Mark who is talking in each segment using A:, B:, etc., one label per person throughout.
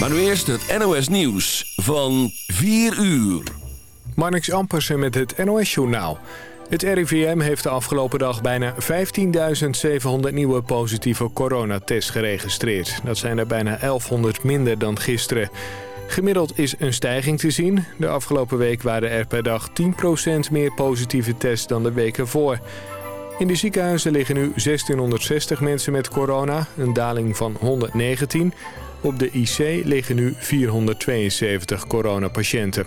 A: Maar nu eerst het NOS Nieuws van 4 uur.
B: Marnix Ampersen met het NOS-journaal. Het RIVM heeft de afgelopen dag bijna 15.700 nieuwe positieve coronatests geregistreerd. Dat zijn er bijna 1100 minder dan gisteren. Gemiddeld is een stijging te zien. De afgelopen week waren er per dag 10% meer positieve tests dan de weken voor. In de ziekenhuizen liggen nu 1660 mensen met corona, een daling van 119. Op de IC liggen nu 472 coronapatiënten.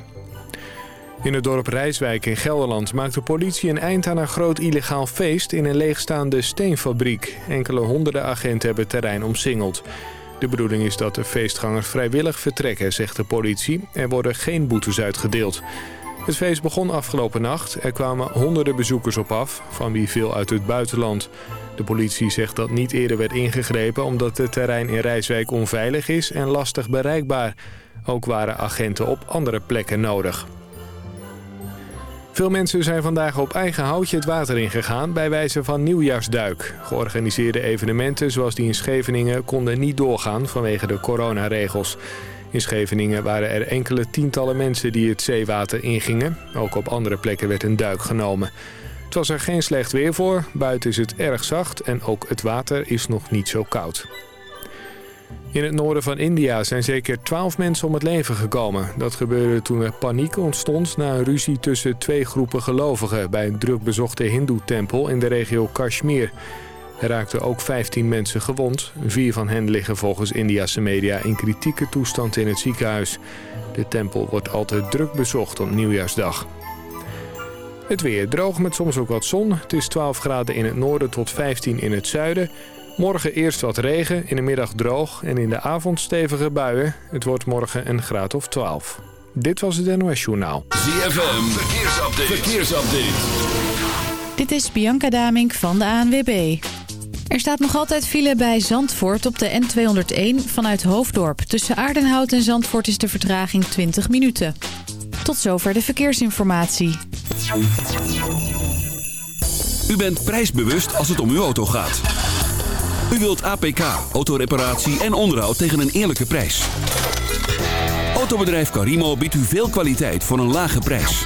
B: In het dorp Rijswijk in Gelderland maakt de politie een eind aan een groot illegaal feest in een leegstaande steenfabriek. Enkele honderden agenten hebben het terrein omsingeld. De bedoeling is dat de feestgangers vrijwillig vertrekken, zegt de politie. Er worden geen boetes uitgedeeld. Het feest begon afgelopen nacht. Er kwamen honderden bezoekers op af, van wie veel uit het buitenland. De politie zegt dat niet eerder werd ingegrepen... omdat het terrein in Rijswijk onveilig is en lastig bereikbaar. Ook waren agenten op andere plekken nodig. Veel mensen zijn vandaag op eigen houtje het water ingegaan bij wijze van nieuwjaarsduik. Georganiseerde evenementen zoals die in Scheveningen konden niet doorgaan vanwege de coronaregels. In Scheveningen waren er enkele tientallen mensen die het zeewater ingingen. Ook op andere plekken werd een duik genomen. Het was er geen slecht weer voor, buiten is het erg zacht en ook het water is nog niet zo koud. In het noorden van India zijn zeker twaalf mensen om het leven gekomen. Dat gebeurde toen er paniek ontstond na een ruzie tussen twee groepen gelovigen... bij een drukbezochte hindoe-tempel in de regio Kashmir. Er raakten ook 15 mensen gewond. Vier van hen liggen volgens Indiase media in kritieke toestand in het ziekenhuis. De tempel wordt altijd druk bezocht op nieuwjaarsdag. Het weer droog met soms ook wat zon. Het is 12 graden in het noorden tot 15 in het zuiden... Morgen eerst wat regen, in de middag droog en in de avond stevige buien. Het wordt morgen een graad of 12. Dit was het NOS Journaal.
A: ZFM, verkeersupdate. verkeersupdate.
C: Dit is Bianca Damink van de ANWB. Er staat nog altijd file bij Zandvoort op de N201 vanuit Hoofddorp. Tussen Aardenhout en Zandvoort is de vertraging 20 minuten. Tot zover de verkeersinformatie.
A: U bent prijsbewust als het om uw auto gaat. U wilt APK, autoreparatie en onderhoud tegen een eerlijke prijs. Autobedrijf Carimo biedt u veel kwaliteit voor een lage prijs.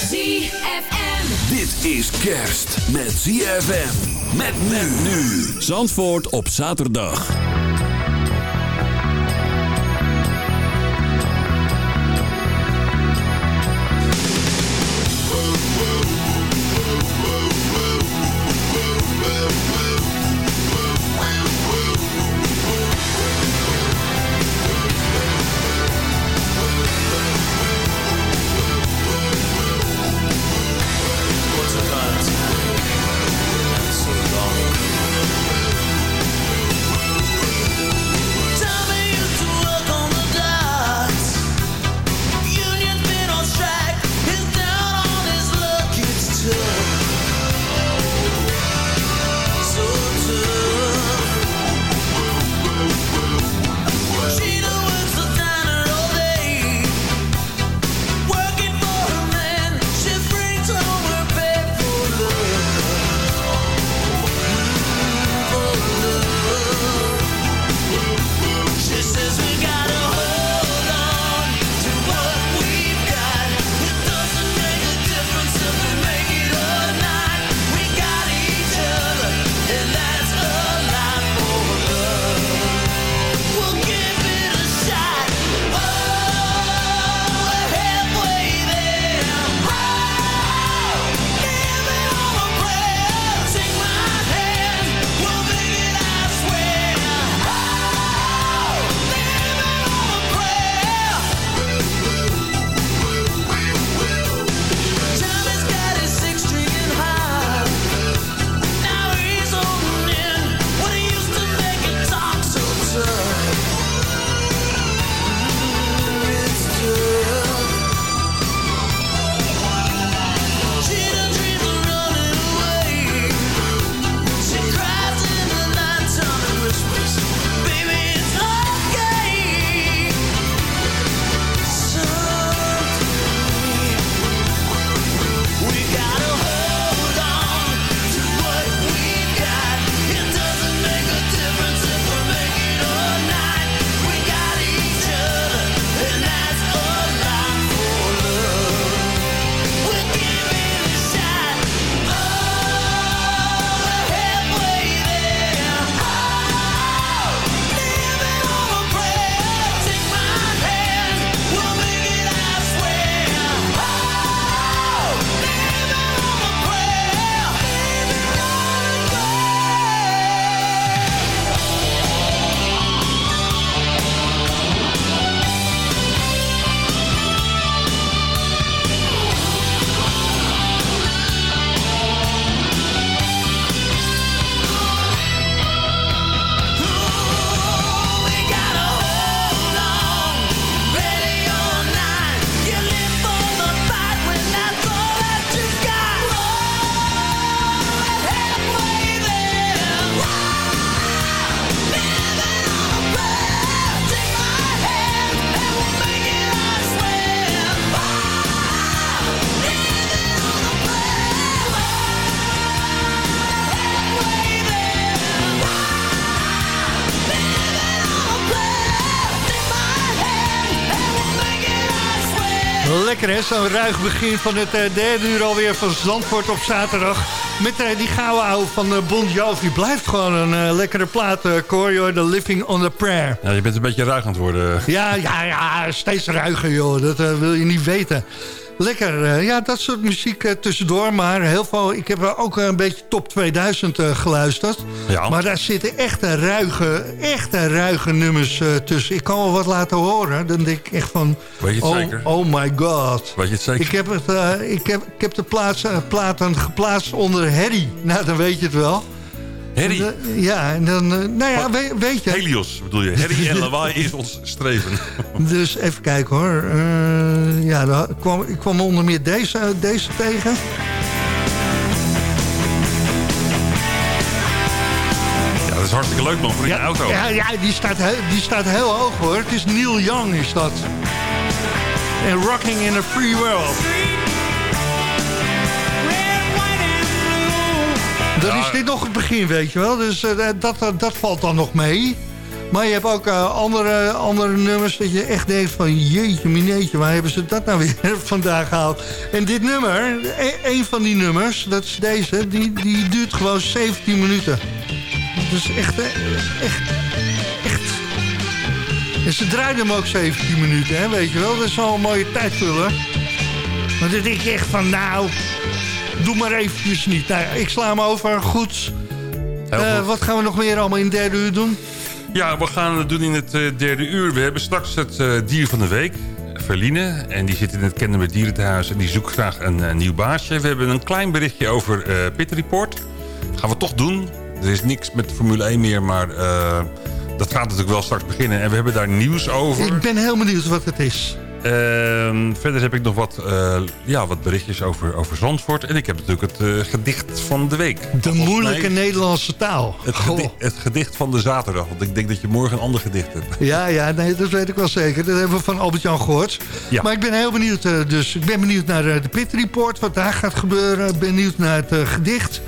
D: ZFM.
A: Dit is kerst met ZFM. Met men nu. Zandvoort op zaterdag.
E: Zo'n ruig begin van het uh, derde uur alweer van Zandvoort op zaterdag. Met uh, die gouden oude van uh, Bon Jovi. Blijft gewoon een lekkere plaat, uh, Corio, The Living on the Prayer.
F: Ja, je bent een beetje ruig aan het worden.
E: Ja, ja, ja, steeds ruiger joh, dat wil je niet weten. Lekker, uh, ja, dat soort muziek uh, tussendoor. Maar heel veel, ik heb ook een beetje top 2000 uh, geluisterd.
F: Ja.
E: Maar daar zitten echte ruige, echte ruige nummers tussen. Ik kan wel wat laten horen. Dan denk ik echt van...
F: Weet je het
E: oh,
F: zeker?
E: Oh my god.
F: Weet je het zeker?
E: Ik heb, het, ik heb, ik heb de plaats, platen geplaatst onder Harry. Nou, dan weet je het wel.
F: Harry?
E: En, ja, en dan... nou ja, weet, weet, je...
F: Helios bedoel je. Harry en lawaai is ons streven.
E: Dus even kijken hoor. Uh, ja, kwam, ik kwam onder meer deze, deze tegen.
F: Ja, dat is hartstikke leuk man, voor
E: ja,
F: de auto.
E: Ja, ja die, staat die staat heel hoog hoor. Het is Neil Young is dat. En Rocking in a Free World. Dan is dit nog het begin, weet je wel. Dus uh, dat, dat, dat valt dan nog mee. Maar je hebt ook uh, andere, andere nummers dat je echt denkt van... jeetje, mineetje, waar hebben ze dat nou weer vandaag gehaald? En dit nummer, een, een van die nummers, dat is deze... die, die duurt gewoon 17 minuten. Dus echt, echt, echt... En ze draaiden hem ook 17 minuten, hè, weet je wel. Dat is wel een mooie tijdvuller. Maar dan denk je echt van, nou... Doe maar eventjes niet. Nou, ik sla hem over. Goed. Uh, goed. Wat gaan we nog meer allemaal in het derde uur doen?
F: Ja, we gaan het doen in het uh, derde uur. We hebben straks het uh, dier van de week. Verline. En die zit in het Kennemer Dierentehuis. En die zoekt graag een nieuw baasje. We hebben een klein berichtje over Pit Report. Dat gaan we toch doen. Er is niks met Formule 1 meer. Maar dat gaat natuurlijk wel straks beginnen. En we hebben daar nieuws over.
E: Ik ben heel benieuwd wat het is.
F: Uh, verder heb ik nog wat, uh, ja, wat berichtjes over, over Zandvoort. En ik heb natuurlijk het uh, gedicht van de week.
E: De moeilijke mij, Nederlandse taal.
F: Het gedicht, het gedicht, van de zaterdag. Want ik denk dat je morgen een ander gedicht hebt.
E: Ja, ja nee, dat weet ik wel zeker. Dat hebben we van Albert-Jan gehoord. Ja. Maar ik ben heel benieuwd. dus ik ben benieuwd naar de Pit Report. Wat daar gaat gebeuren. Benieuwd naar het gedicht.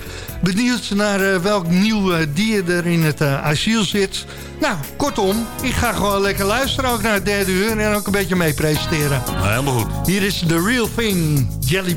E: Benieuwd naar welk nieuw dier er in het asiel zit. Nou, kortom, ik ga gewoon lekker luisteren ook naar het derde uur en ook een beetje mee presenteren.
F: Nou, helemaal goed.
E: Hier is The Real Thing, Jelly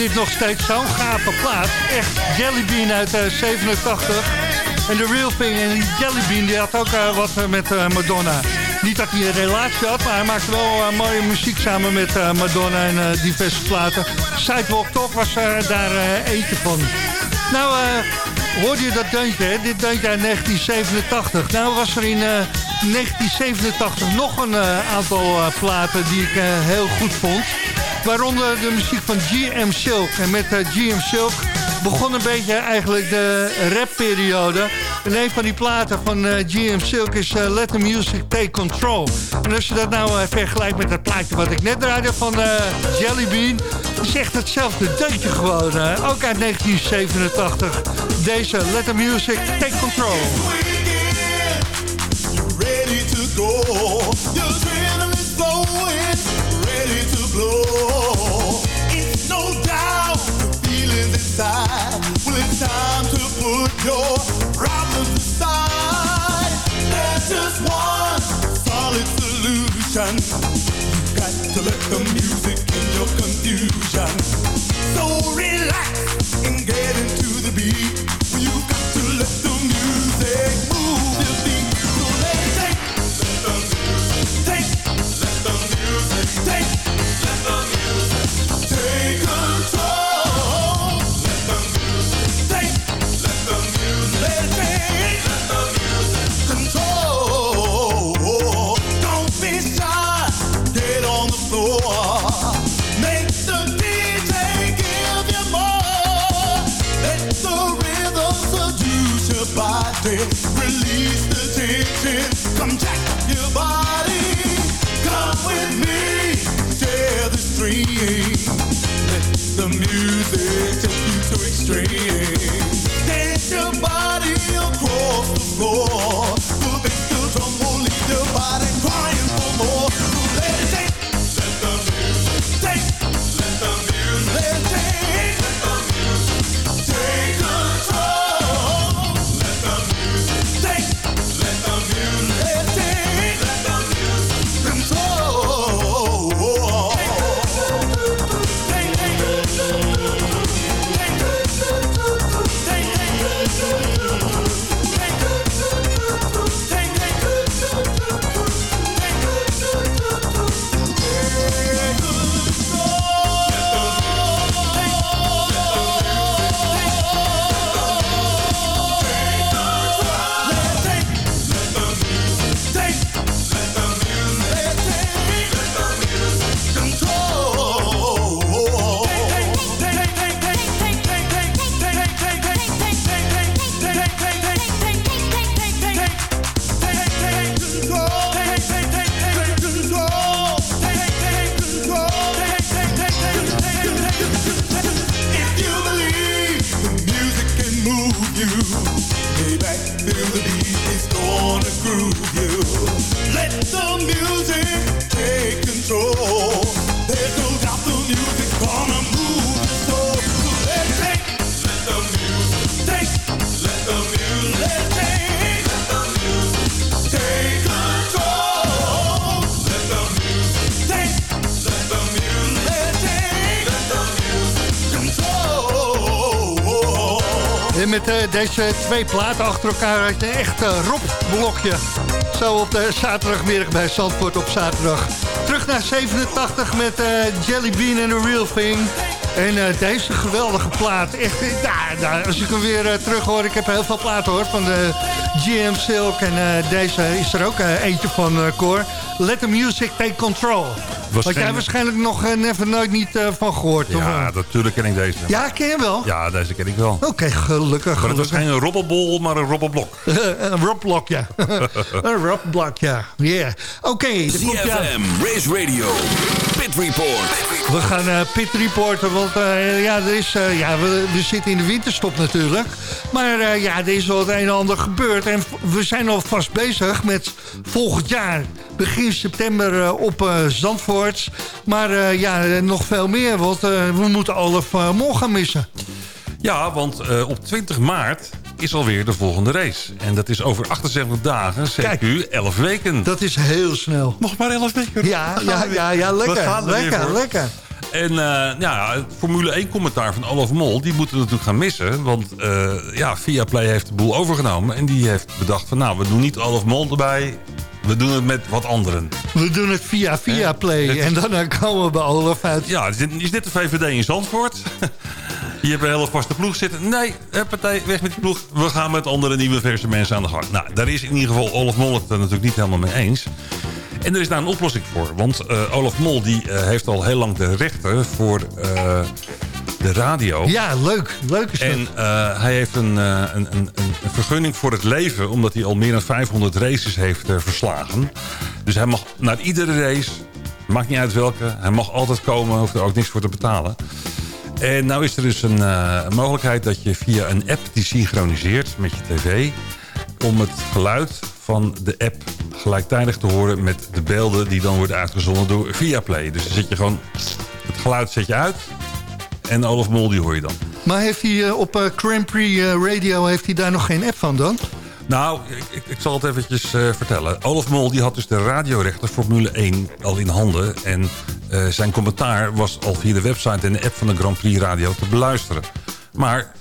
E: dit nog steeds zo'n gave plaat. Echt Jellybean uit eh, 87. En de Real Thing. En die Jellybean die had ook eh, wat eh, met Madonna. Niet dat hij een relatie had, maar hij maakte wel mooie muziek samen met Madonna en diverse platen. Sidewalk Talk was daar eentje van. Nou, hoorde je dat deuntje? Dit deuntje uit 1987. Nou was er in eh, 1987 nog een aantal platen die ik heel goed vond. Waaronder de muziek van GM Silk. En met eh, GM Silk begon een beetje eigenlijk de rapperiode. En een van die platen van eh, GM Silk is eh, Let the Music Take Control. En als je dat nou vergelijkt met het plaatje wat ik net draaide van Jellybean... is echt hetzelfde deuntje gewoon. ook uit 1987. Deze Let the Music Take Control.
G: It's no doubt the inside. Well, it's time to put your problems aside. There's just one solid solution. You got to let the music in your confusion. So relax and get into the beat. Dance your body across the floor.
E: Twee platen achter elkaar uit een echt Rob-blokje. Zo op de zaterdagmiddag bij Zandvoort op zaterdag. Terug naar 87 met eh Jelly Bean en The Real Thing. En eh, deze geweldige plaat. Echt, eh, als ik hem weer eh, terug hoor. Ik heb heel veel platen hoor van de GM Silk. En deze is er ook eentje van, eh Cor. Let the music take control. Had jij waarschijnlijk nog eh, never nooit niet eh, van gehoord? of
F: Ja,
E: wel?
F: natuurlijk ken ik deze.
E: ja, ken je wel?
F: Ja, deze ken ik wel.
E: Oké, gelukkig.
F: Maar het was geen robbelbol, maar een robbelblok.
E: een robblok, ja. een robblok, ja. Yeah. Oké, ja.
A: CFM, Race Radio, Pit Report.
E: We gaan eh pit reporten, want eh, ja, er is, eh, ja, we, we zitten in de winterstop natuurlijk. Maar eh, ja, er is wel het een en ander gebeurd. En we zijn al vast bezig met volgend jaar. Begin september op eh, Zandvoort. Maar eh, ja, nog veel meer, want we moeten Olaf uh, Mol gaan missen.
F: Ja, want eh, op 20 maart is alweer de volgende race. En dat is over 78 dagen,
E: Kijk.
F: CQ 11 weken.
E: Dat is heel snel.
F: Nog maar 11 weken.
E: Ja, ja, ja, ja
F: We
E: lekker,
F: er
E: lekker, lekker.
F: En eh, ja, het Formule 1 commentaar van Olaf Mol, die moeten we natuurlijk gaan missen. Want eh ja, Viaplay heeft de boel overgenomen. En die heeft bedacht van nou, we doen niet Olaf Mol erbij. We doen het met wat anderen.
E: We doen het via via play en dan komen we bij Olaf uit.
F: Ja, is dit, de VVD in Zandvoort? Je hebt een hele vaste ploeg zitten. Nee, partij, weg met die ploeg. We gaan met andere nieuwe verse mensen aan de gang. Nou, daar is in ieder geval Olaf Mol het er natuurlijk niet helemaal mee eens. En er is daar een oplossing voor. Want eh, Olaf Mol die, eh, heeft al heel lang de rechten voor eh, de radio.
E: Ja, leuk. Leuk is dat.
F: En eh, hij heeft een, eh, een, een, een vergunning voor het leven... omdat hij al meer dan 500 races heeft eh, verslagen. Dus hij mag naar iedere race, maakt niet uit welke... hij mag altijd komen, hoeft er ook niks voor te betalen. En nou is er dus een, een mogelijkheid dat je via een app die synchroniseert met je tv... om het geluid van de app gelijktijdig te horen met de beelden... die dan worden uitgezonden door Viaplay. Dus dan zet je gewoon het geluid zet je uit... en Olaf Mol die hoor je dan.
E: Maar heeft hij eh, op eh, Grand Prix eh, Radio heeft hij daar nog geen app van dan?
F: Nou, ik, ik, ik zal het eventjes vertellen. Olaf Mol die had dus de radiorechten Formule 1 al in handen. En zijn commentaar was al via de website en de app van de Grand Prix Radio te beluisteren. Maar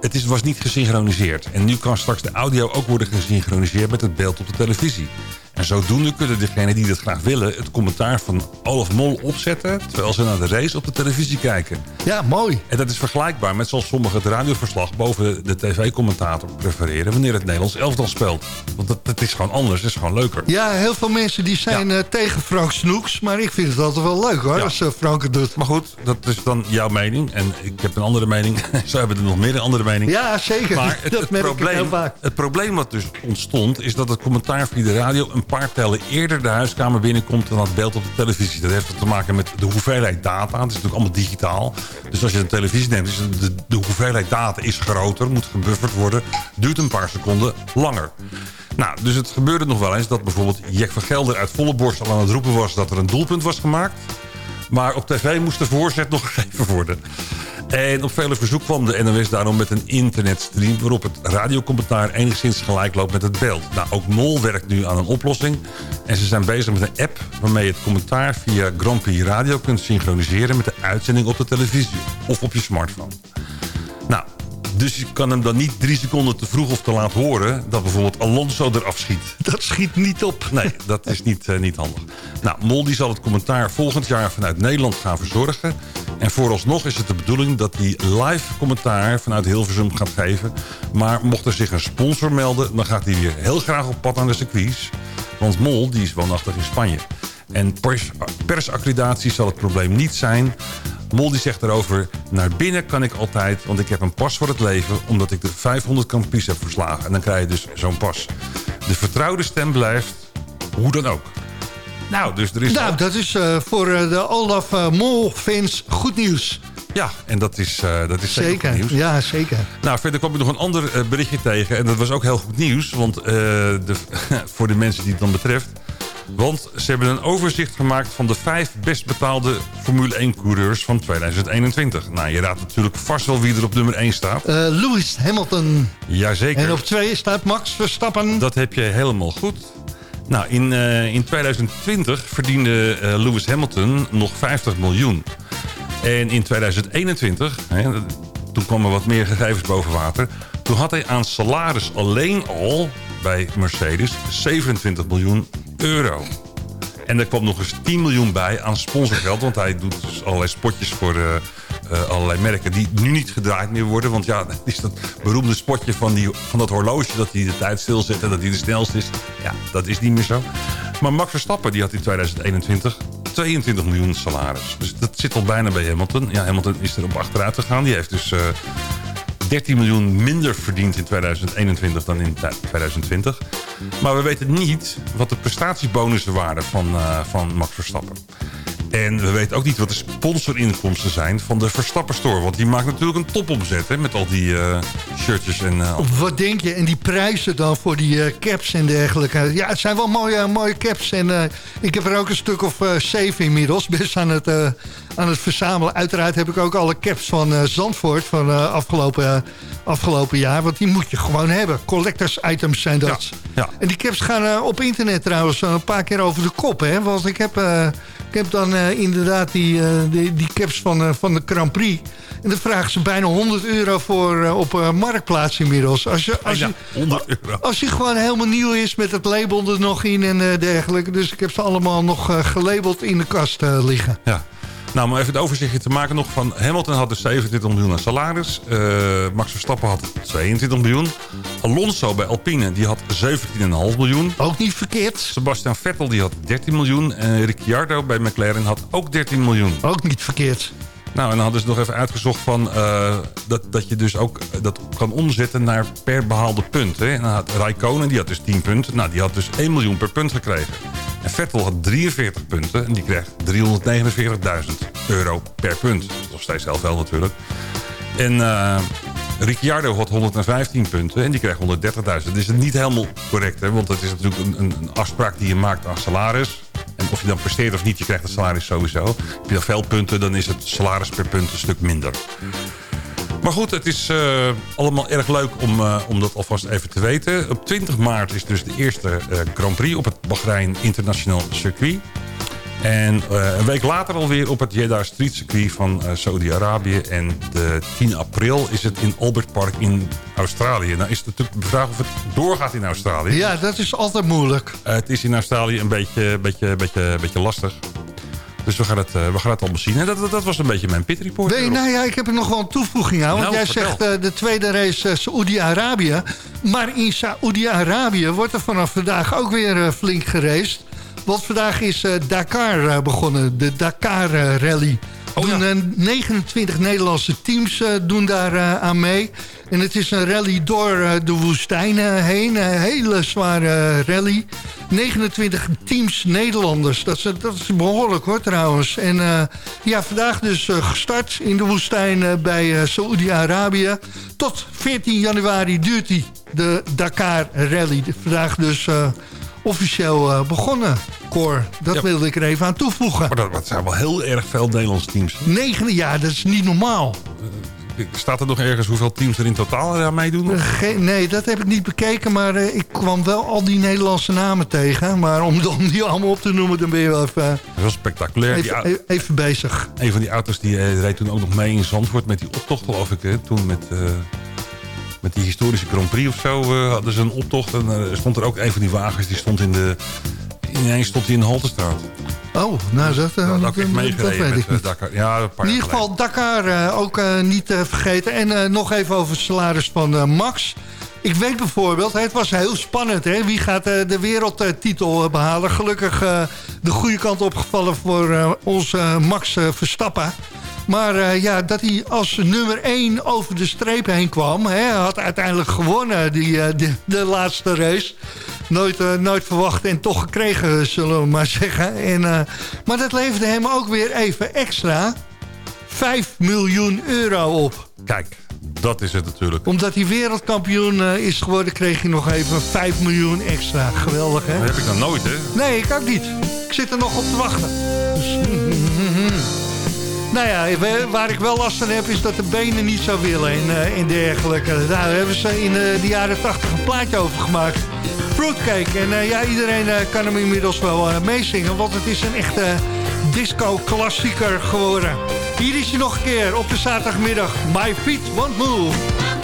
F: het is, was niet gesynchroniseerd. En nu kan straks de audio ook worden gesynchroniseerd met het beeld op de televisie. En zodoende kunnen degenen die dat graag willen... het commentaar van Olaf Mol opzetten... terwijl ze naar de race op de televisie kijken.
E: Ja, mooi.
F: En dat is vergelijkbaar met zoals sommigen het radioverslag... boven de tv-commentator prefereren... wanneer het Nederlands elftal speelt. Want dat, dat is gewoon anders, het is gewoon leuker.
E: Ja, heel veel mensen die zijn eh, tegen Frank Snoeks. Maar ik vind het altijd wel leuk hoor,
F: Ja.
E: als eh, Frank het doet.
F: Maar goed, dat is dan jouw mening. En ik heb een andere mening. Zo hebben er nog meer een andere mening.
E: Ja, zeker.
F: Maar het,
E: dat
F: het
E: merk ik heel
F: probleem,
E: vaak.
F: het probleem wat dus ontstond... is dat het commentaar via de radio een paar tellen eerder de huiskamer binnenkomt... dan het beeld op de televisie. Dat heeft te maken met de hoeveelheid data. Het is natuurlijk allemaal digitaal. Dus als je een televisie neemt, is de, de hoeveelheid data is groter... moet gebufferd worden, duurt een paar seconden langer. Nou, dus het gebeurde nog wel eens dat bijvoorbeeld Jack van Gelder... uit volle borst al aan het roepen was dat er een doelpunt was gemaakt... Maar op tv moest de voorzet nog gegeven worden. En op vele verzoek kwam de NOS daarom met een internetstream... waarop het radiocommentaar enigszins gelijk loopt met het beeld. Nou, ook Mol werkt nu aan een oplossing. En ze zijn bezig met een app waarmee je het commentaar via Grand Prix Radio kunt synchroniseren... met de uitzending op de televisie of op je smartphone. Nou, dus je kan hem dan niet drie seconden te vroeg of te laat horen... dat bijvoorbeeld Alonso eraf schiet.
E: Dat schiet niet op.
F: Nee, dat is niet, eh, niet handig. Nou, Mol die zal het commentaar volgend jaar vanuit Nederland gaan verzorgen. En vooralsnog is het de bedoeling dat hij live commentaar vanuit Hilversum gaat geven. Maar mocht er zich een sponsor melden, dan gaat hij weer heel graag op pad aan de circuits. Want Mol die is woonachtig in Spanje. En pers, persaccreditatie zal het probleem niet zijn. Mol die zegt erover, naar binnen kan ik altijd, want ik heb een pas voor het leven... omdat ik de 500 kampies heb verslagen. En dan krijg je dus zo'n pas. De vertrouwde stem blijft, hoe dan ook. Nou, dus er is...
E: Nou, dat is eh, voor eh, de Olaf eh, Mol-fans goed nieuws.
F: Ja, en dat is, dat is zeker, goed nieuws.
E: ja, zeker.
F: Nou, verder kwam ik nog een ander berichtje tegen. En dat was ook heel goed nieuws. Want, de, voor de mensen die het dan betreft. Want ze hebben een overzicht gemaakt van de vijf best betaalde Formule 1-coureurs van 2021. Nou, je raadt natuurlijk vast wel wie er op nummer 1 staat.
E: Eh, Lewis Hamilton.
F: Jazeker.
E: En op twee staat Max Verstappen.
F: Dat heb je helemaal goed. Nou, in, eh, in 2020 verdiende eh, Lewis Hamilton nog 50 miljoen. En in 2021, hè, toen kwamen wat meer gegevens boven water... toen had hij aan salaris alleen al bij Mercedes 27 miljoen euro. En er kwam nog eens 10 miljoen bij aan sponsorgeld... want hij doet dus allerlei spotjes voor eh, eh, allerlei merken... die nu niet gedraaid meer worden. Want ja, het is dat beroemde spotje van, die, van dat horloge... dat hij de tijd stilzet en dat hij de snelste is. Ja, dat is niet meer zo. Maar Max Verstappen die had in 2021 22 miljoen salaris. Dus dat zit al bijna bij Hamilton. Ja, Hamilton is er op achteruit gegaan. Die heeft dus eh, 13 miljoen minder verdiend in 2021 dan in 2020. Maar we weten niet wat de prestatiebonussen waren van, eh, van Max Verstappen. En we weten ook niet wat de sponsorinkomsten zijn van de Verstappen Store. Want die maakt natuurlijk een topomzet hè, met al die eh, shirtjes en... eh,
E: Wat denk je? En die prijzen dan voor die eh, caps en dergelijke. Ja, het zijn wel mooie, mooie caps. En ik heb er ook een stuk of zeven inmiddels. Best aan het, aan het verzamelen. Uiteraard heb ik ook alle caps van Zandvoort van afgelopen, afgelopen jaar. Want die moet je gewoon hebben. Collectors items zijn dat.
F: ja.
E: En die caps gaan op internet trouwens een paar keer over de kop. Hè? Want ik heb, ik heb dan eh, inderdaad die, eh, die, die caps van, eh, van de Grand Prix. En daar vragen ze bijna 100 euro voor op Marktplaats inmiddels. Als je, als, je,
F: Bijna 100 euro.
E: als hij gewoon helemaal nieuw is met het label er nog in en dergelijke. Dus ik heb ze allemaal nog gelabeld in de kast liggen.
F: Ja. Nou, om even het overzichtje te maken nog van... Hamilton had dus 27 miljoen aan salaris. Eh, Max Verstappen had 22 miljoen. Alonso bij Alpine, die had 17,5 miljoen.
E: Ook niet verkeerd.
F: Sebastian Vettel, die had 13 miljoen. En Ricciardo bij McLaren had ook 13 miljoen.
E: Ook niet verkeerd.
F: Nou, en dan hadden ze nog even uitgezocht van... eh, dat, dat je dus ook eh, dat kan omzetten naar per behaalde punt. Hè. En dan had Raikkonen, die had dus 10 punten. Nou, die had dus 1 miljoen per punt gekregen. En Vettel had 43 punten. En die krijgt 349.000 euro per punt. Nog steeds heel veel natuurlijk. En eh, Ricciardo had 115 punten en die krijgt 130.000. Dat is niet helemaal correct, hè? want het is natuurlijk een, een, afspraak die je maakt aan salaris. En of je dan presteert of niet, je krijgt het salaris sowieso. Heb je dan veel punten, dan is het salaris per punt een stuk minder. Maar goed, het is eh, allemaal erg leuk om, eh, om dat alvast even te weten. Op 20 maart is dus de eerste eh, Grand Prix op het Bahrein International Circuit. En eh, een week later alweer op het Jeddah Street Circuit van eh, Saudi-Arabië. En de 10 april is het in Albert Park in Australië. Nou is het natuurlijk de vraag of het doorgaat in Australië.
E: Ja, dat is altijd moeilijk.
F: Eh, het is in Australië een beetje, beetje, beetje, beetje lastig. Dus we gaan het, we gaan het allemaal zien. En dat, dat, dat was een beetje mijn pit report.
E: Nee, nou ja, ik heb er nog wel een toevoeging aan. Want
F: Nou,
E: jij
F: vertel.
E: zegt de tweede race uh, Saoedi-Arabië. Maar in Saoedi-Arabië wordt er vanaf vandaag ook weer flink geraced. Want vandaag is eh, Dakar eh, begonnen, de Dakar eh, Rally.
F: Oh,
E: doen,
F: ja.
E: eh, 29 Nederlandse teams doen daar aan mee. En het is een rally door de woestijn eh, heen. Een hele zware rally. 29 teams Nederlanders. Dat is, dat is behoorlijk hoor trouwens. En ja, vandaag dus gestart in de woestijn bij eh Saoedi-Arabië. Tot 14 januari duurt die, de Dakar Rally. Vandaag dus officieel eh, begonnen, Cor. Dat
F: Ja.
E: wilde ik er even aan toevoegen.
F: Maar dat, dat zijn wel heel erg veel Nederlandse teams.
E: Negen jaar, dat is niet normaal.
F: Staat er nog ergens hoeveel teams er in totaal aan meedoen?
E: Eh, nee, dat heb ik niet bekeken, maar eh, ik kwam wel al die Nederlandse namen tegen. Maar om, om die allemaal op te noemen, dan ben je wel even,
F: Dat is wel spectaculair.
E: Even, even bezig.
F: een van die auto's die eh, reed toen ook nog mee in Zandvoort met die optocht geloof ik. Hè? Toen met, eh, met die historische Grand Prix of zo eh, hadden ze een optocht. En eh, stond er ook een van die wagens die stond in de... Ineens stond hij in de Haltestraat.
E: Oh, nou dat, eh,
F: Dat ik
E: dat, weet ik niet.
F: Dakar. Ja, een paar
E: In ieder geval Dakar ook niet vergeten. En nog even over het salaris van Max. Ik weet bijvoorbeeld, het was heel spannend. Hè? Wie gaat eh, de wereldtitel eh, behalen? Gelukkig eh, de goede kant opgevallen voor onze Max Verstappen. Maar ja, dat hij als nummer 1 over de streep heen kwam. Hè, had uiteindelijk gewonnen die, de, laatste race. Nooit, nooit verwacht en toch gekregen, zullen we maar zeggen. En, maar dat leverde hem ook weer even extra 5 miljoen euro op.
F: Kijk, dat is het natuurlijk.
E: Omdat hij wereldkampioen eh, is geworden, kreeg hij nog even 5 miljoen extra. Geweldig, hè?
F: Dat heb ik dan nooit, hè?
E: Nee, ik ook niet. Ik zit er nog op te wachten. Dus, nou ja, waar ik wel last van heb is dat de benen niet zo willen en, eh, en dergelijke. Nou, daar hebben ze in eh, de jaren 80 een plaatje over gemaakt. Fruitcake. En ja, iedereen kan hem inmiddels wel meezingen, want het is een echte disco-klassieker geworden. Hier is hij nog een keer op de zaterdagmiddag. My Feet Won't Move.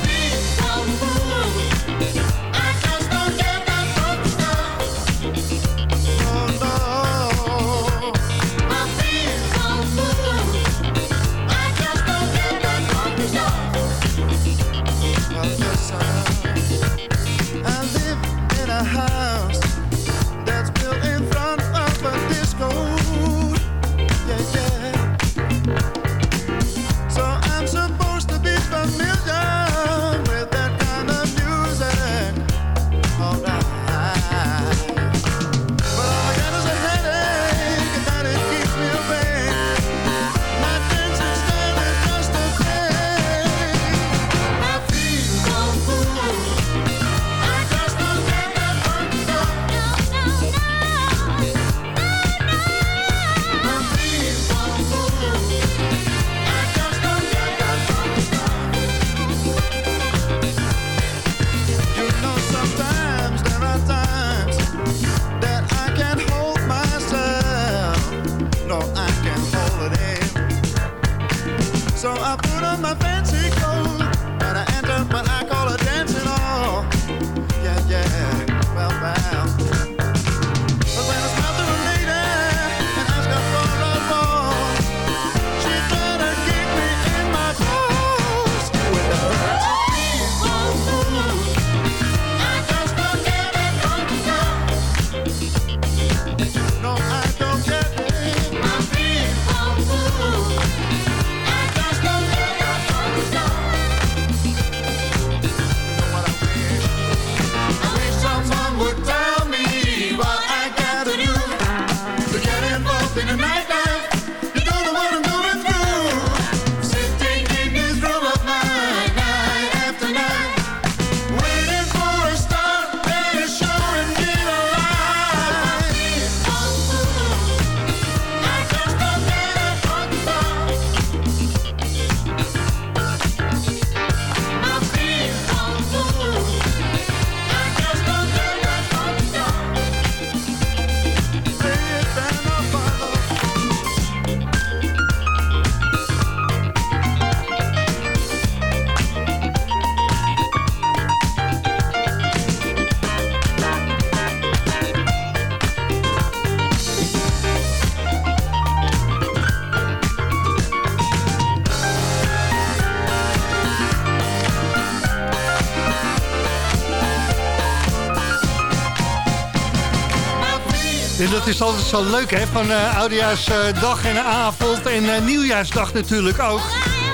E: Dat is altijd zo leuk, hè? Van eh Oudejaarsdag en avond en eh, Nieuwjaarsdag natuurlijk ook.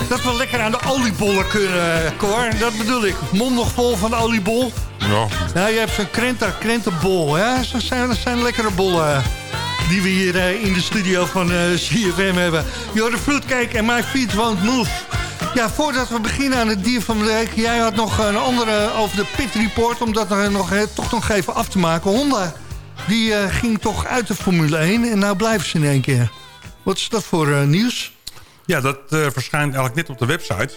E: Dat we lekker aan de oliebollen kunnen, eh, Cor. Dat bedoel ik. Mond nog vol van de oliebol.
F: Ja,
E: Nou, je hebt zo'n krenta, krentenbol, hè? Dat zijn, dat zijn lekkere bollen die we hier in de studio van CFM hebben. The fruitcake and my feet won't move. Ja, voordat we beginnen aan het dier van de week... jij had nog een andere over de pit report... om dat nog, eh, toch nog even af te maken. Honda, die eh, ging toch uit de Formule 1 en nou blijven ze in één keer. Wat is dat voor eh, nieuws?
F: ja dat eh, verschijnt eigenlijk net op de website.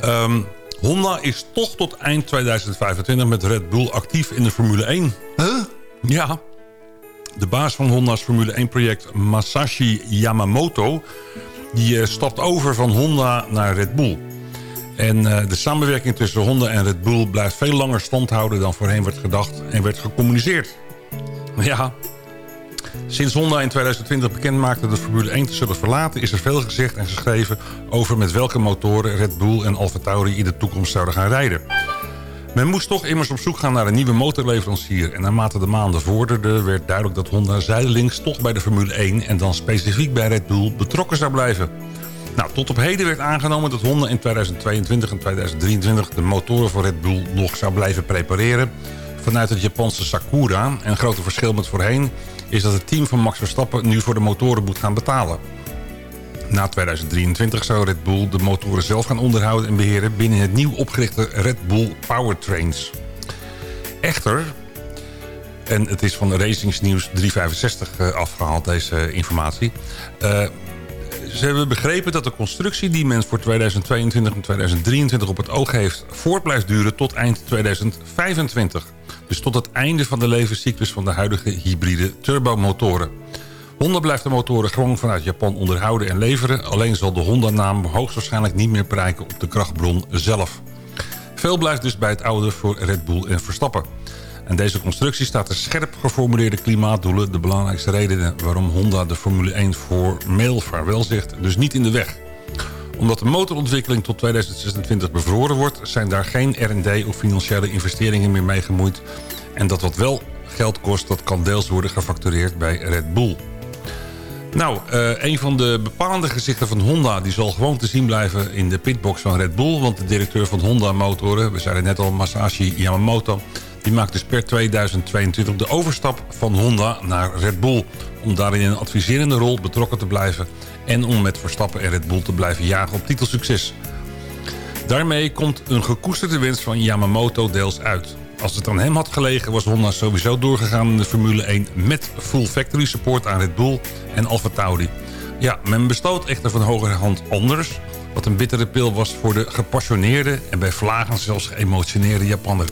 F: Ehm, Honda is toch tot eind 2025 met Red Bull actief in de Formule 1.
E: Huh?
F: Ja, de baas van Honda's Formule 1-project Masashi Yamamoto... die stapt over van Honda naar Red Bull. En eh, de samenwerking tussen Honda en Red Bull blijft veel langer stand houden... dan voorheen werd gedacht en werd gecommuniceerd. Ja, sinds Honda in 2020 bekend maakte de Formule 1 te zullen verlaten... is er veel gezegd en geschreven over met welke motoren Red Bull en AlphaTauri in de toekomst zouden gaan rijden. Men moest toch immers op zoek gaan naar een nieuwe motorleverancier... en naarmate de maanden vorderden werd duidelijk dat Honda zijdelings... toch bij de Formule 1 en dan specifiek bij Red Bull betrokken zou blijven. Nou, tot op heden werd aangenomen dat Honda in 2022 en 2023... de motoren voor Red Bull nog zou blijven prepareren... vanuit het Japanse Sakura. En een grote verschil met voorheen is dat het team van Max Verstappen... nu voor de motoren moet gaan betalen. Na 2023 zou Red Bull de motoren zelf gaan onderhouden en beheren... binnen het nieuw opgerichte Red Bull Powertrains. Echter, en het is van Racings Nieuws 365 eh, afgehaald, deze eh, informatie... eh, ze hebben begrepen dat de constructie die men voor 2022 en 2023 op het oog heeft... voort blijft duren tot eind 2025. Dus tot het einde van de levenscyclus van de huidige hybride turbomotoren. Honda blijft de motoren gewoon vanuit Japan onderhouden en leveren. Alleen zal de Honda-naam hoogstwaarschijnlijk niet meer bereiken op de krachtbron zelf. Veel blijft dus bij het oude voor Red Bull en Verstappen. En deze constructie staat de scherp geformuleerde klimaatdoelen... de belangrijkste redenen waarom Honda de Formule 1 formeel vaarwel zegt... dus niet in de weg. Omdat de motorontwikkeling tot 2026 bevroren wordt... zijn daar geen R&D of financiële investeringen meer mee gemoeid. En dat wat wel geld kost, dat kan deels worden gefactureerd bij Red Bull. Nou, eh, een van de bepalende gezichten van Honda... die zal gewoon te zien blijven in de pitbox van Red Bull. Want de directeur van Honda Motoren, we zeiden net al Masashi Yamamoto... die maakt dus per 2022 de overstap van Honda naar Red Bull... om daarin in een adviserende rol betrokken te blijven... en om met Verstappen en Red Bull te blijven jagen op titelsucces. Daarmee komt een gekoesterde wens van Yamamoto deels uit. Als het aan hem had gelegen was Honda sowieso doorgegaan in de Formule 1... met full factory support aan Red Bull en AlphaTauri. Ja, men bestoot echter van hogerhand anders... wat een bittere pil was voor de gepassioneerde... en bij vlagen zelfs geëmotioneerde Japanner.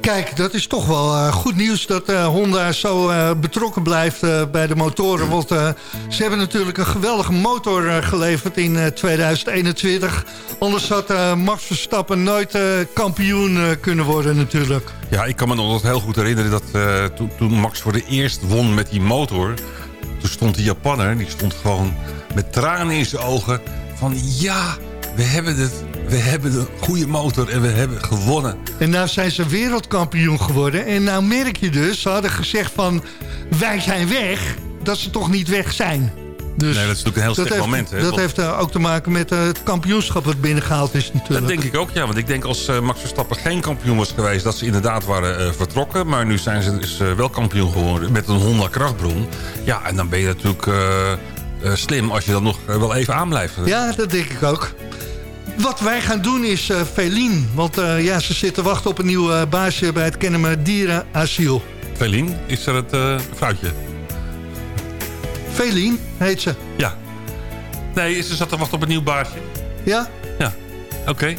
E: Kijk, dat is toch wel eh, goed nieuws dat eh, Honda zo eh, betrokken blijft bij de motoren. Want ze hebben natuurlijk een geweldige motor geleverd in eh, 2021. Anders had Max Verstappen nooit kampioen kunnen worden natuurlijk.
F: Ja, ik kan me nog heel goed herinneren dat toen, toen Max voor de eerst won met die motor... toen stond die Japanner, die stond gewoon met tranen in zijn ogen... van ja, we hebben, het, we hebben een goede motor en we hebben gewonnen.
E: En nou zijn ze wereldkampioen geworden. En nou merk je dus, ze hadden gezegd van wij zijn weg, dat ze toch niet weg zijn. Dus
F: Nee, dat is natuurlijk een heel slecht
E: heeft,
F: moment, hè,
E: Dat heeft eh, ook te maken met eh, het kampioenschap wat binnengehaald is natuurlijk.
F: Dat denk ik ook, ja. Want ik denk als eh, Max Verstappen geen kampioen was geweest... dat ze inderdaad waren vertrokken. Maar nu zijn ze dus wel kampioen geworden met een Honda krachtbron. Ja, en dan ben je natuurlijk slim als je dan nog eh, wel even aanblijft.
E: Ja, dat denk ik ook. Wat wij gaan doen is eh Felien. Want eh, ja, ze zitten wachten op een nieuw eh, baasje bij het Kennemer Dierenasiel.
F: Felien, is er het eh, vrouwtje?
E: Felien heet ze.
F: Ja. Nee, ze zat te wachten op een nieuw baasje.
E: Ja?
F: Ja, oké.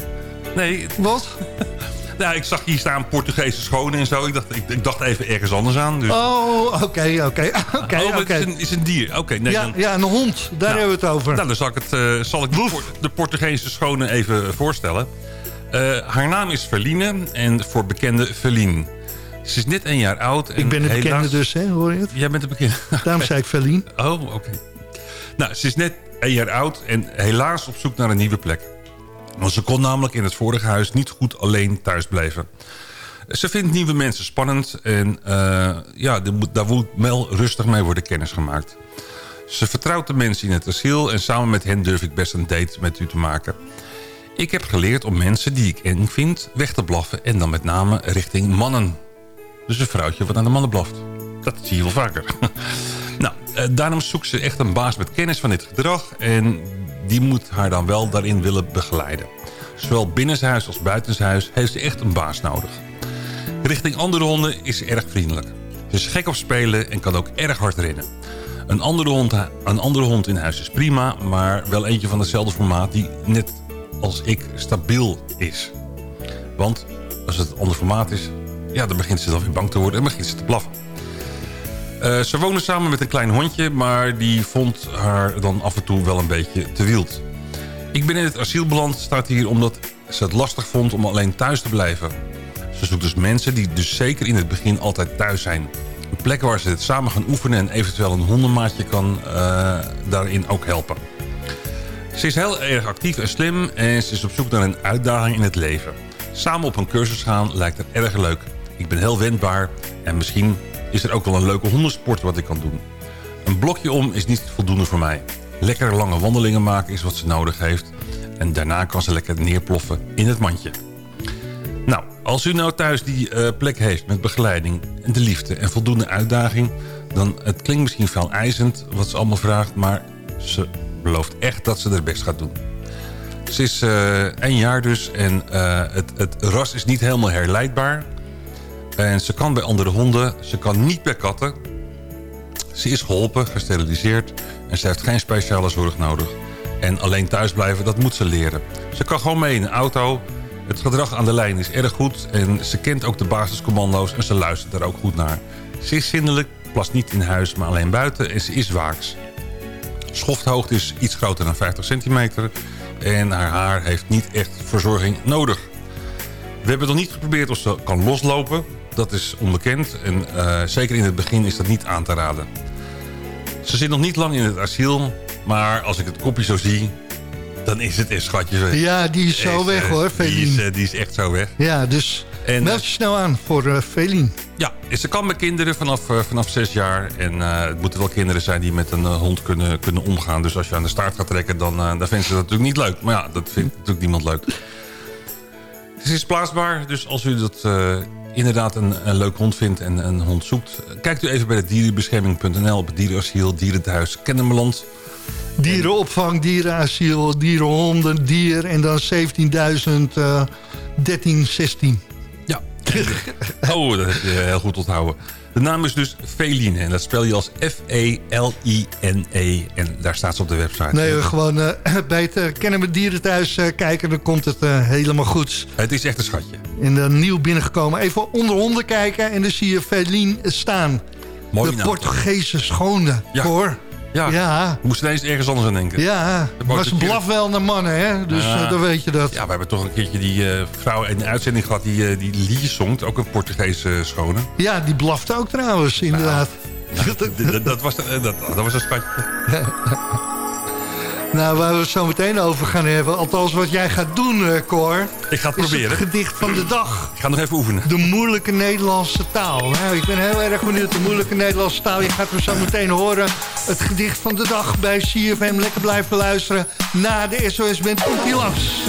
F: Nee,
E: Wat?
F: nou, ik zag hier staan Portugese schonen en zo. Ik dacht, ik, ik dacht even ergens anders aan. Dus...
E: Oh, oké, oké. Oké,
F: Oh, maar het is een, is een dier. Oké, nee,
E: Ja,
F: dan,
E: ja, een hond. Daar
F: Nou,
E: hebben we het over.
F: Nou, dan zal ik, het, eh, zal ik de, Por- de Portugese schone even voorstellen. Eh, haar naam is Verline en voor bekende Verlien. Ze is net een jaar oud. En
E: ik ben de bekende
F: helaas-
E: dus, hè, hoor je het?
F: Jij bent de bekende.
E: Daarom zei ik Felien.
F: Oh, oké. Nou, ze is net een jaar oud en helaas op zoek naar een nieuwe plek. Want ze kon namelijk in het vorige huis niet goed alleen thuis blijven. Ze vindt nieuwe mensen spannend en eh, ja, daar moet wel rustig mee worden kennis gemaakt. Ze vertrouwt de mensen in het asiel en samen met hen durf ik best een date met u te maken. Ik heb geleerd om mensen die ik eng vind weg te blaffen en dan met name richting mannen. Dus een vrouwtje wat aan de mannen blaft. Dat zie je wel vaker. nou, eh, daarom zoekt ze echt een baas met kennis van dit gedrag... en die moet haar dan wel daarin willen begeleiden. Zowel binnenshuis als buitenshuis heeft ze echt een baas nodig. Richting andere honden is ze erg vriendelijk. Ze is gek op spelen en kan ook erg hard rennen. Een andere, hond, een andere hond in huis is prima, maar wel eentje van hetzelfde formaat... die net als ik stabiel is. Want als het een ander formaat is, ja, dan begint ze dan weer bang te worden en begint ze te blaffen. Eh, ze wonen samen met een klein hondje, maar die vond haar dan af en toe wel een beetje te wild. Ik ben in het asiel beland, staat hier, omdat ze het lastig vond om alleen thuis te blijven. Ze zoekt dus mensen die dus zeker in het begin altijd thuis zijn. Een plek waar ze het samen gaan oefenen en eventueel een hondenmaatje kan eh, daarin ook helpen. Ze is heel erg actief en slim en ze is op zoek naar een uitdaging in het leven. Samen op een cursus gaan lijkt er erg leuk. Ik ben heel wendbaar en misschien is er ook wel een leuke hondensport wat ik kan doen. Een blokje om is niet voldoende voor mij. Lekker lange wandelingen maken is wat ze nodig heeft. En daarna kan ze lekker neerploffen in het mandje. Nou, als u nou thuis die eh, plek heeft met begeleiding, de liefde en voldoende uitdaging... dan het klinkt misschien veel eisend wat ze allemaal vraagt... maar ze belooft echt dat ze er best gaat doen. Ze is eh één jaar dus en eh, het, het ras is niet helemaal herleidbaar. En ze kan bij andere honden, ze kan niet bij katten. Ze is geholpen, gesteriliseerd en ze heeft geen speciale zorg nodig. En alleen thuisblijven, dat moet ze leren. Ze kan gewoon mee in een auto. Het gedrag aan de lijn is erg goed en ze kent ook de basiscommando's en ze luistert er ook goed naar. Ze is zindelijk, plast niet in huis, maar alleen buiten en ze is waaks. Schofthoogte is iets groter dan 50 centimeter en haar haar heeft niet echt verzorging nodig. We hebben nog niet geprobeerd of ze kan loslopen. Dat is onbekend en eh, zeker in het begin is dat niet aan te raden. Ze zit nog niet lang in het asiel, maar als ik het kopje zo zie, dan is het een schatje.
E: Ja, die is zo
F: Is,
E: weg
F: eh,
E: hoor,
F: Die is,
E: Felien.
F: eh, die is echt zo weg.
E: Ja, dus
F: En,
E: meld je snel aan voor eh Felien.
F: Ja, ze kan met kinderen vanaf, vanaf zes jaar. En het moeten wel kinderen zijn die met een hond kunnen, kunnen omgaan. Dus als je aan de staart gaat trekken, dan, dan vinden ze dat natuurlijk niet leuk. Maar ja, dat vindt natuurlijk niemand leuk. Ze is plaatsbaar, dus als u dat inderdaad een, een leuk hond vindt en een hond zoekt... kijkt u even bij de dierenbescherming.nl op dierenasiel, dierenthuis, Kennemerland.
E: Dierenopvang, dierenasiel, dierenhonden, dier en dan 17.000, eh 13, 16.
F: Ja. oh, dat heb je heel goed onthouden. De naam is dus Feline en dat spel je als F-E-L-I-N-E. En daar staat ze op de website.
E: Nee, gewoon eh, bij het uh, Kennen we Dieren thuis eh, kijken, dan komt het eh, helemaal goed.
F: Het is echt een schatje.
H: En dan nieuw binnengekomen. Even onder honden kijken en dan zie je Feline staan.
F: Mooi
H: de
F: naam.
H: Portugese schone,
F: Ja.
H: hoor.
F: Ja,
H: Ja.
F: we moesten ineens ergens anders aan denken.
H: Ja, maar ze
F: Portugese-
H: blaf wel naar mannen, hè? Dus
F: Ja.
H: eh, dan weet je dat.
F: Ja, we hebben toch een keertje die eh, vrouw in de uitzending gehad die, eh, die zongt. Ook een Portugese schone.
H: Ja, die blafte ook trouwens, inderdaad.
F: Nou, dat, dat, dat was, dat, dat was een schatje.
H: Nou, waar we het zo meteen over gaan hebben... althans wat jij gaat doen, eh Cor...
F: Ik ga het proberen.
H: het gedicht van de dag.
F: Ik ga nog even oefenen.
H: De moeilijke Nederlandse taal. Nou, ik ben heel erg benieuwd. De moeilijke Nederlandse taal. Je gaat hem zo meteen horen. Het gedicht van de dag bij CFM. Lekker blijven luisteren. Na de SOS bent komt hij langs.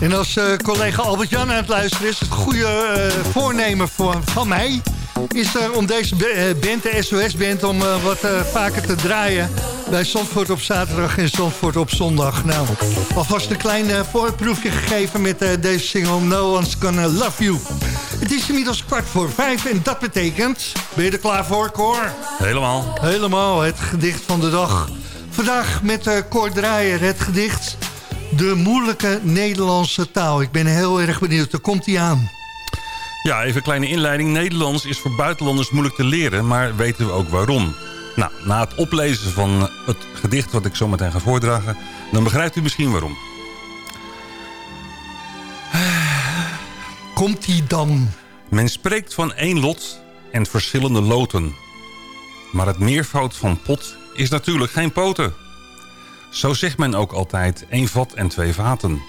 E: En als eh, collega Albert-Jan aan het luisteren is... het goede eh, voornemen voor, van mij... is er om deze eh, band, de SOS-band... om wat vaker te draaien... bij Zandvoort op zaterdag en Zandvoort op zondag. Nou, alvast een klein voorproefje gegeven... met deze single No One's Gonna Love You. Het is inmiddels kwart voor vijf en dat betekent... Ben je er klaar voor, Cor?
F: Helemaal.
E: Helemaal, het gedicht van de dag. Vandaag met uh, Cor Draaier, het gedicht... De moeilijke Nederlandse taal. Ik ben heel erg benieuwd, daar komt hij aan.
F: Ja, even een kleine inleiding. Nederlands is voor buitenlanders moeilijk te leren, maar weten we ook waarom. Nou, na het oplezen van het gedicht wat ik zo meteen ga voordragen... dan begrijpt u misschien waarom.
E: Komt dan?
F: Men spreekt van één lot en verschillende loten. Maar het meervoud van pot is natuurlijk geen poten. Zo zegt men ook altijd één vat en twee vaten.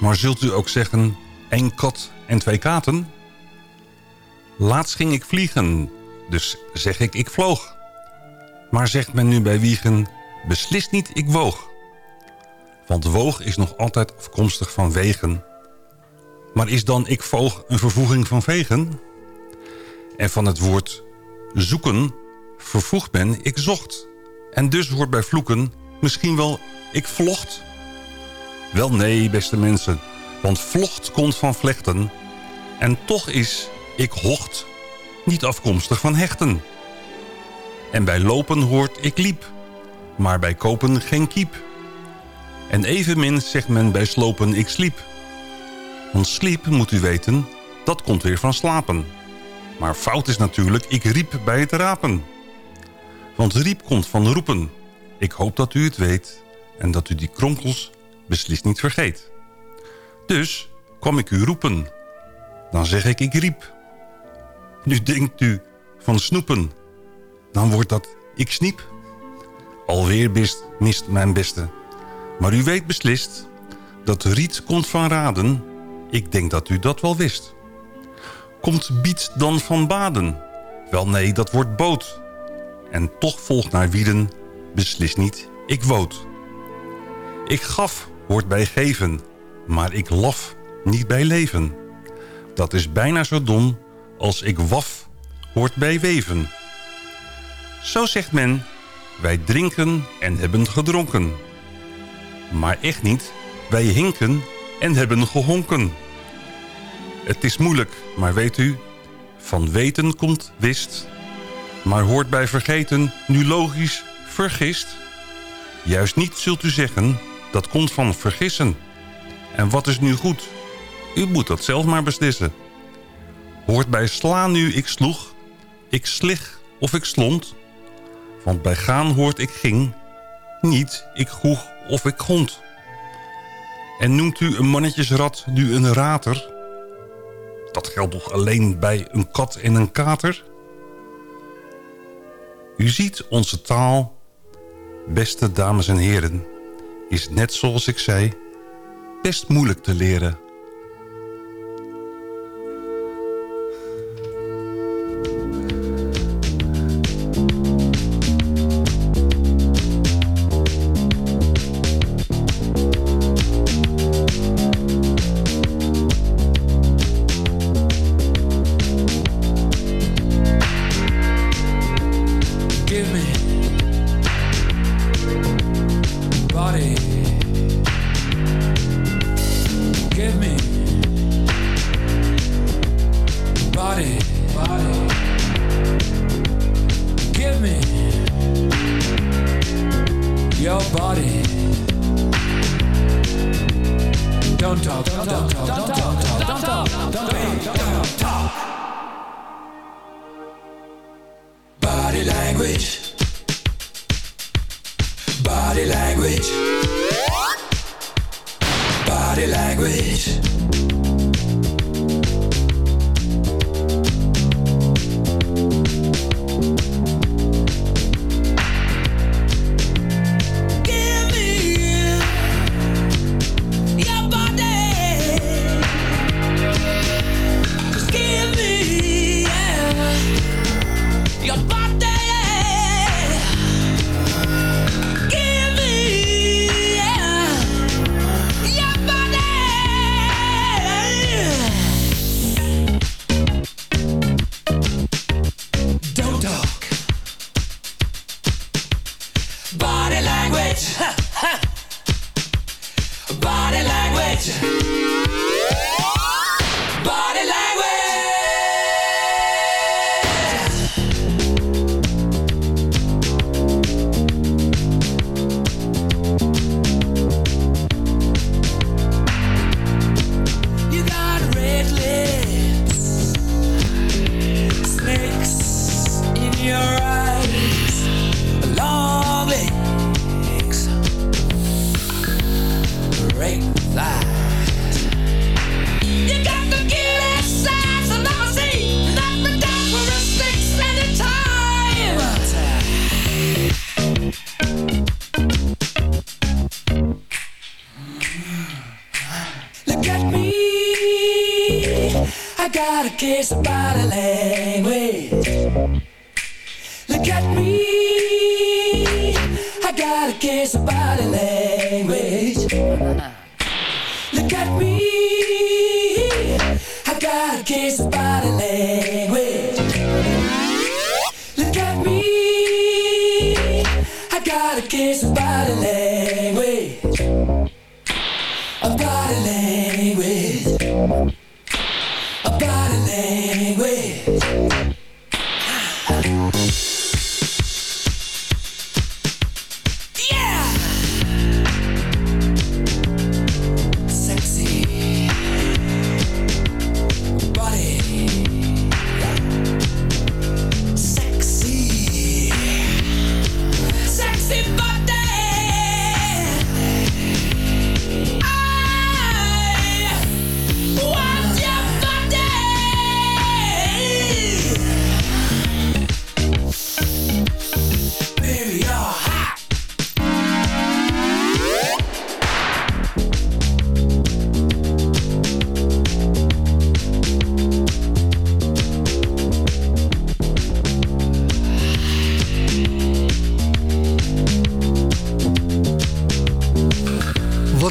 F: Maar zult u ook zeggen één kat en twee katen? Laatst ging ik vliegen, dus zeg ik ik vloog. Maar zegt men nu bij wiegen, beslist niet ik woog. Want woog is nog altijd afkomstig van wegen... Maar is dan ik voog een vervoeging van vegen? En van het woord zoeken vervoegt men ik zocht. En dus wordt bij vloeken misschien wel ik vlocht. Wel nee, beste mensen, want vlocht komt van vlechten. En toch is ik hocht niet afkomstig van hechten. En bij lopen hoort ik liep, maar bij kopen geen kiep. En evenmin zegt men bij slopen ik sliep. Want sliep, moet u weten, dat komt weer van slapen. Maar fout is natuurlijk, ik riep bij het rapen. Want riep komt van roepen. Ik hoop dat u het weet en dat u die kronkels beslist niet vergeet. Dus kwam ik u roepen. Dan zeg ik ik riep. Nu denkt u van snoepen. Dan wordt dat ik sniep. Alweer best, mist mijn beste. Maar u weet beslist dat riet komt van raden. Ik denk dat u dat wel wist. Komt biet dan van baden? Wel nee, dat wordt boot. En toch volgt naar wieden, beslist niet, ik woot. Ik gaf hoort bij geven, maar ik laf niet bij leven. Dat is bijna zo dom als ik waf hoort bij weven. Zo zegt men, wij drinken en hebben gedronken. Maar echt niet, wij hinken en hebben gehonken. Het is moeilijk, maar weet u, van weten komt wist. Maar hoort bij vergeten nu logisch vergist. Juist niet zult u zeggen, dat komt van vergissen. En wat is nu goed? U moet dat zelf maar beslissen. Hoort bij slaan nu ik sloeg, ik slig of ik slond. Want bij gaan hoort ik ging, niet ik goeg of ik gond. En noemt u een mannetjesrat nu een rater? Dat geldt toch alleen bij een kat en een kater? U ziet onze taal, beste dames en heren, is net zoals ik zei, best moeilijk te leren.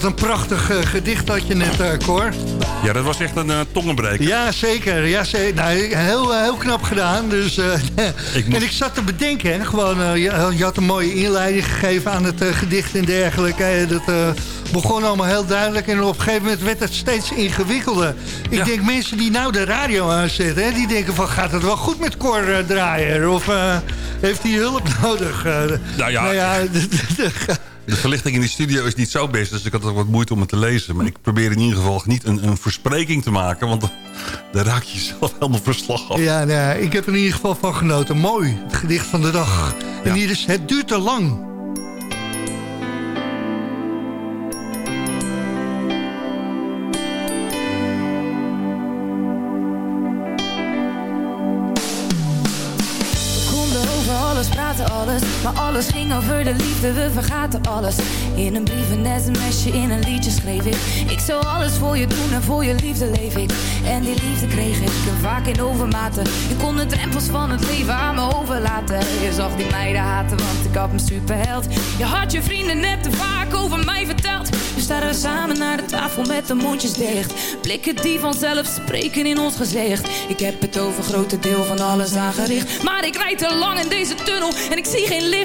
E: Een prachtig eh, gedicht had je net, eh Cor.
F: Ja, dat was echt een eh, tongenbreker.
E: Ja, zeker. Ja, ze- nou, heel, heel knap gedaan. Dus, eh, En ik zat te bedenken, hè, gewoon, je, je had een mooie inleiding gegeven aan het gedicht en dergelijke. hè. Dat begon allemaal heel duidelijk en op een gegeven moment werd het steeds ingewikkelder. Ik denk mensen die nou de radio aanzetten, hè, die denken van gaat het wel goed met Cor Draaier? Of heeft hij hulp nodig?
F: Nou ja,
E: nou ja
F: De verlichting in die studio is niet zo best, dus ik had ook wat moeite om het te lezen. Maar ik probeer in ieder geval niet een, een verspreking te maken, want daar raak je zelf helemaal verslag af.
E: Ja, nou ik heb er in ieder geval van genoten. Mooi, het gedicht van de dag. En hier is Het duurt te lang.
I: Alles. Ging over de liefde, we vergaten alles. In een brief, een sms'je, in een liedje schreef ik. Ik zou alles voor je doen en voor je liefde leef ik. En die liefde kreeg ik vaak in overmaten. Je kon de drempels van het leven aan me overlaten. Je zag die meiden haten, want ik had een superheld. Je had je vrienden net te vaak over mij verteld. We staan samen naar de tafel met de mondjes dicht. Blikken die vanzelf spreken in ons gezicht. Ik heb het over grote deel van alles aangericht. Maar ik rijd te lang in deze tunnel en ik zie geen licht.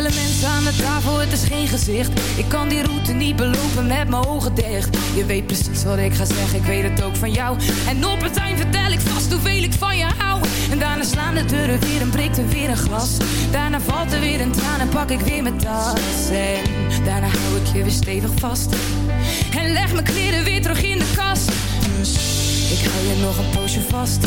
I: stille mensen aan de tafel, het is geen gezicht. Ik kan die route niet belopen met mijn ogen dicht. Je weet precies wat ik ga zeggen, ik weet het ook van jou. En op het eind vertel ik vast hoeveel ik van je hou. En daarna slaan de deuren weer en breekt er weer een glas. Daarna valt er weer een traan en pak ik weer mijn tas. En daarna hou ik je weer stevig vast. En leg mijn kleren weer terug in de kast. Dus ik hou je nog een poosje vast.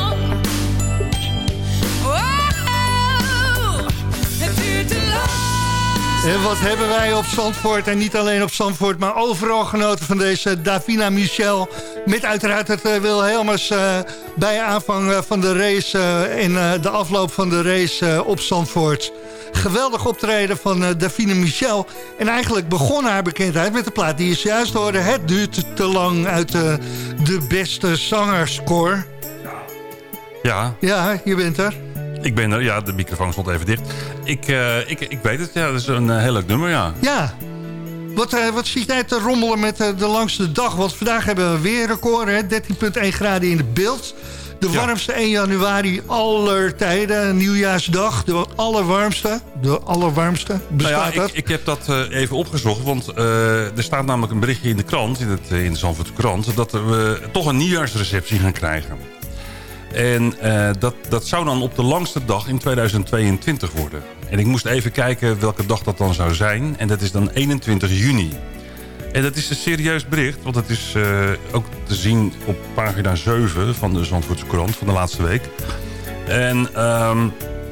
E: En wat hebben wij op Zandvoort, en niet alleen op Zandvoort... maar overal genoten van deze Davina Michel... met uiteraard het uh, Wilhelmus eh, bij aanvang eh, van de race... eh, en eh, de afloop van de race eh, op Zandvoort. Geweldig optreden van eh, Davina Michel. En eigenlijk begon haar bekendheid met de plaat die is juist hoorde. Het duurt te lang uit eh, de beste zangerscore.
F: Ja,
E: Ja, je bent er.
F: Ik ben er. Ja, de microfoon stond even dicht. Ik, eh, ik, ik weet het, ja. Dat is een eh, heel leuk nummer, ja.
E: Ja. Wat, eh, wat zie jij te rommelen met de langste dag? Want vandaag hebben we weer record, hè? 13,1 graden in de beeld. De
F: Ja.
E: warmste 1 januari aller tijden, nieuwjaarsdag. De allerwarmste. De allerwarmste. Bestaat
F: nou ja,
E: dat?
F: ik, ik heb dat even opgezocht, want er staat namelijk een berichtje in de krant, in, het, in de Zandvoortse krant, dat we toch een nieuwjaarsreceptie gaan krijgen. En eh, dat, dat zou dan op de langste dag in 2022 worden. En ik moest even kijken welke dag dat dan zou zijn. En dat is dan 21 juni. En dat is een serieus bericht, want het is eh, ook te zien op pagina 7 van de Zandvoortse krant van de laatste week. En ehm,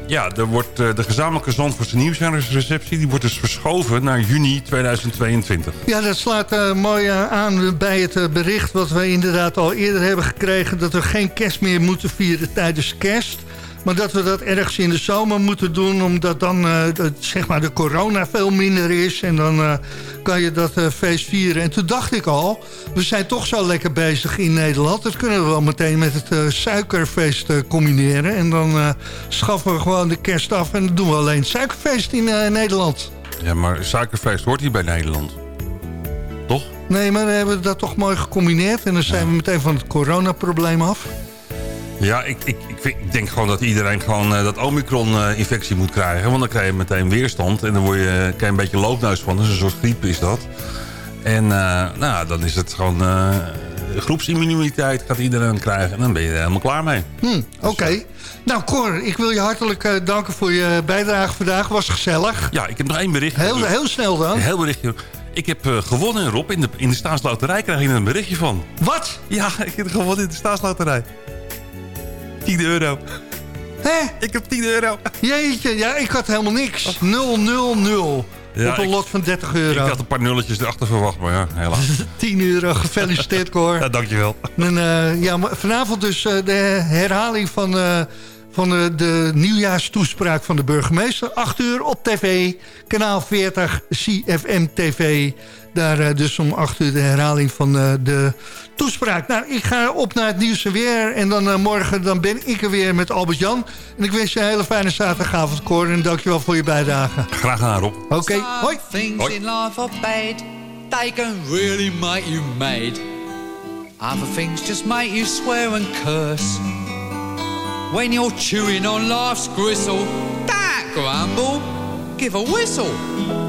F: ja, er wordt, eh, de gezamenlijke Zandvoortse nieuwsjaarsreceptie... die wordt dus verschoven naar juni 2022.
E: Ja, dat slaat eh, mooi eh, aan bij het bericht wat we inderdaad al eerder hebben gekregen... dat we geen kerst meer moeten vieren tijdens kerst... maar dat we dat ergens in de zomer moeten doen... omdat dan eh, dat, zeg maar de corona veel minder is... en dan eh, kan je dat eh, feest vieren. En toen dacht ik al, we zijn toch zo lekker bezig in Nederland... dat kunnen we wel meteen met het suikerfeest combineren... en dan schaffen we gewoon de kerst af... en dan doen we alleen het suikerfeest in Nederland.
F: Ja, maar suikerfeest hoort hier bij Nederland. Toch?
E: Nee, maar we hebben dat toch mooi gecombineerd. En dan zijn we meteen van het coronaprobleem af.
F: Ja, ik, ik, ik, vind- ik denk gewoon dat iedereen gewoon eh, dat Omicron-infectie moet krijgen. Want dan krijg je meteen weerstand. En dan word je, krijg je een beetje loopneus van. Dus een soort griep is dat. En eh, nou, dan is het gewoon... eh, groepsimmuniteit gaat iedereen krijgen. En dan ben je er helemaal klaar mee.
E: Hm, Oké. Nou, Cor, ik wil je hartelijk eh, danken voor je bijdrage vandaag. Was gezellig.
F: Ja, ik heb nog één bericht.
E: Heel, heel snel dan.
F: Heel berichtje. Ik heb eh, gewonnen, Rob. In de, in de staatsloterij krijg je een berichtje van.
E: Wat?
F: Ja, ik heb gewonnen in de staatsloterij. 10 euro.
E: Hè?
F: Ik heb 10 euro.
E: Jeetje, ja, ik had helemaal niks. 0, 0, 0.
F: Ja,
E: Op een
F: ik-
E: lot van 30
F: Ik
E: euro.
F: had een paar nulletjes erachter verwacht, maar ja, helaas.
E: 10 euro, gefeliciteerd Cor.
F: Ja, dankjewel.
E: En, eh, ja, maar vanavond dus eh, de herhaling van, eh, van de nieuwjaarstoespraak van de burgemeester. 8 uur op tv, kanaal 40, CFM TV. Daar eh, dus om 8 uur de herhaling van eh, de toespraak. Nou, ik ga op naar het nieuws en weer. En dan eh, morgen dan ben ik er weer met Albert-Jan. En ik wens je een hele fijne zaterdagavond, Cor. En dankjewel voor je bijdrage.
F: Graag gedaan, Rob.
E: Oké, hoi.
J: Things
F: Hoi.
J: in life are bad. They can really make you mad. Other things just make you swear and curse. When you're chewing on life's gristle, don't grumble, give a whistle.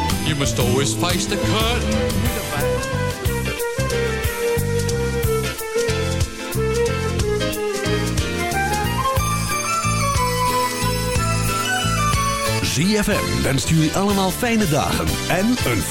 J: You must always face the curtain.
K: ZFM wenst jullie allemaal fijne dagen en een